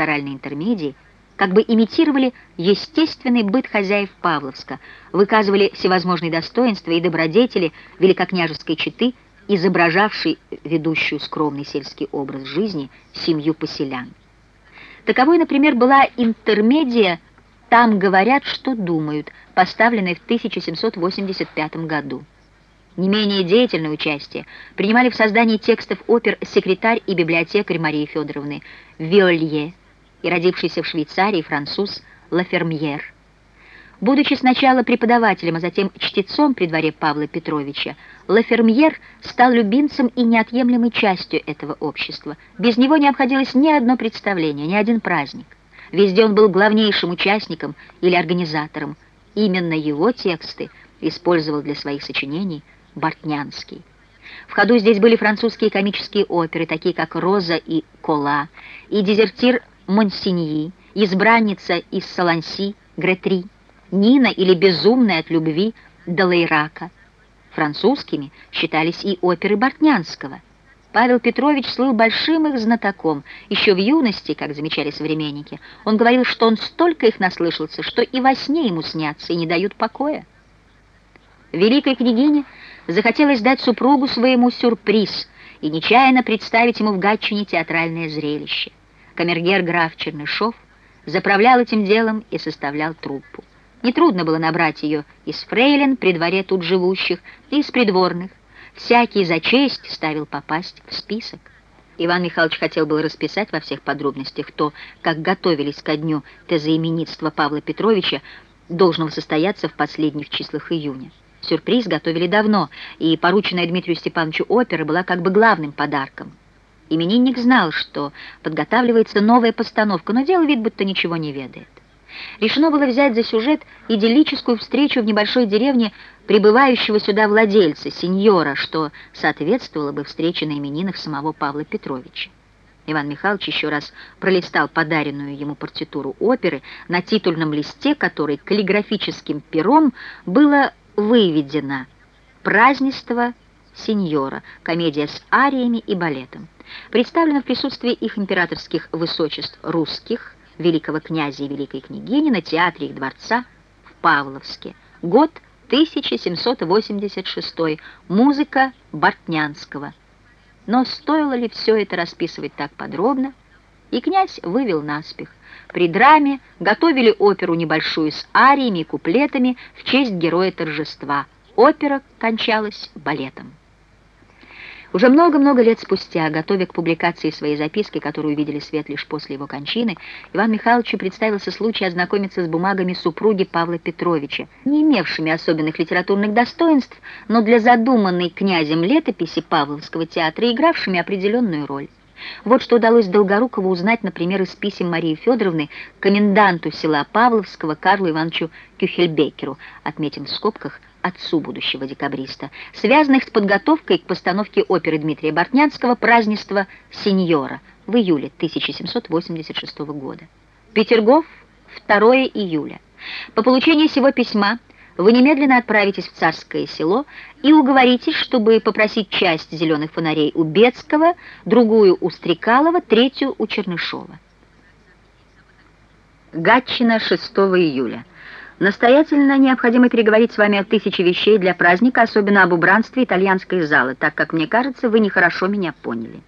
пасторальной интермедии как бы имитировали естественный быт хозяев Павловска, выказывали всевозможные достоинства и добродетели великокняжеской четы, изображавшей ведущую скромный сельский образ жизни семью поселян. Таковой, например, была интермедия «Там говорят, что думают», поставленная в 1785 году. Не менее деятельное участие принимали в создании текстов опер секретарь и библиотекарь Марии Федоровны Виолье и родившийся в Швейцарии француз Лафермьер. Будучи сначала преподавателем, а затем чтецом при дворе Павла Петровича, Лафермьер стал любимцем и неотъемлемой частью этого общества. Без него не обходилось ни одно представление, ни один праздник. Везде он был главнейшим участником или организатором. Именно его тексты использовал для своих сочинений Бортнянский. В ходу здесь были французские комические оперы, такие как «Роза» и «Кола», и «Дезертир Монсиньи», «Избранница из Саланси», «Гретри», «Нина» или «Безумная от любви» Далейрака. Французскими считались и оперы Бортнянского. Павел Петрович слыл большим их знатоком. Еще в юности, как замечали современники, он говорил, что он столько их наслышался, что и во сне ему снятся и не дают покоя. Великой княгине захотелось дать супругу своему сюрприз и нечаянно представить ему в Гатчине театральное зрелище. Камергер граф Чернышов заправлял этим делом и составлял труппу. Нетрудно было набрать ее из фрейлин при дворе тут живущих и из придворных. Всякий за честь ставил попасть в список. Иван Михайлович хотел было расписать во всех подробностях то, как готовились ко дню тезоименитства Павла Петровича, должного состояться в последних числах июня. Сюрприз готовили давно, и порученная Дмитрию Степановичу опера была как бы главным подарком. Именинник знал, что подготавливается новая постановка, но делал вид, будто ничего не ведает. Решено было взять за сюжет идиллическую встречу в небольшой деревне прибывающего сюда владельца, сеньора, что соответствовало бы встрече на именинах самого Павла Петровича. Иван Михайлович еще раз пролистал подаренную ему партитуру оперы на титульном листе, который каллиграфическим пером было выведено «Празднество сеньора», комедия с ариями и балетом. Представлена в присутствии их императорских высочеств русских, великого князя и великой княгини на театре их дворца в Павловске. Год 1786. Музыка Бортнянского. Но стоило ли все это расписывать так подробно? И князь вывел наспех. При драме готовили оперу небольшую с ариями и куплетами в честь героя торжества. Опера кончалась балетом. Уже много-много лет спустя, готовя к публикации своей записки, которую увидели свет лишь после его кончины, Иван Михайловичу представился случай ознакомиться с бумагами супруги Павла Петровича, не имевшими особенных литературных достоинств, но для задуманной князем летописи Павловского театра игравшими определенную роль. Вот что удалось Долгорукову узнать, например, из писем Марии Федоровны коменданту села Павловского Карлу Ивановичу Кюхельбекеру, отметим в скобках, отцу будущего декабриста, связанных с подготовкой к постановке оперы Дмитрия Бортнянского «Празднество сеньора» в июле 1786 года. Петергоф, 2 июля. По получении сего письма вы немедленно отправитесь в Царское село и уговоритесь, чтобы попросить часть зеленых фонарей у Бецкого, другую у Стрекалова, третью у Чернышова. Гатчина, 6 июля. Настоятельно необходимо переговорить с вами о тысяче вещей для праздника, особенно об убранстве итальянской залы, так как, мне кажется, вы нехорошо меня поняли.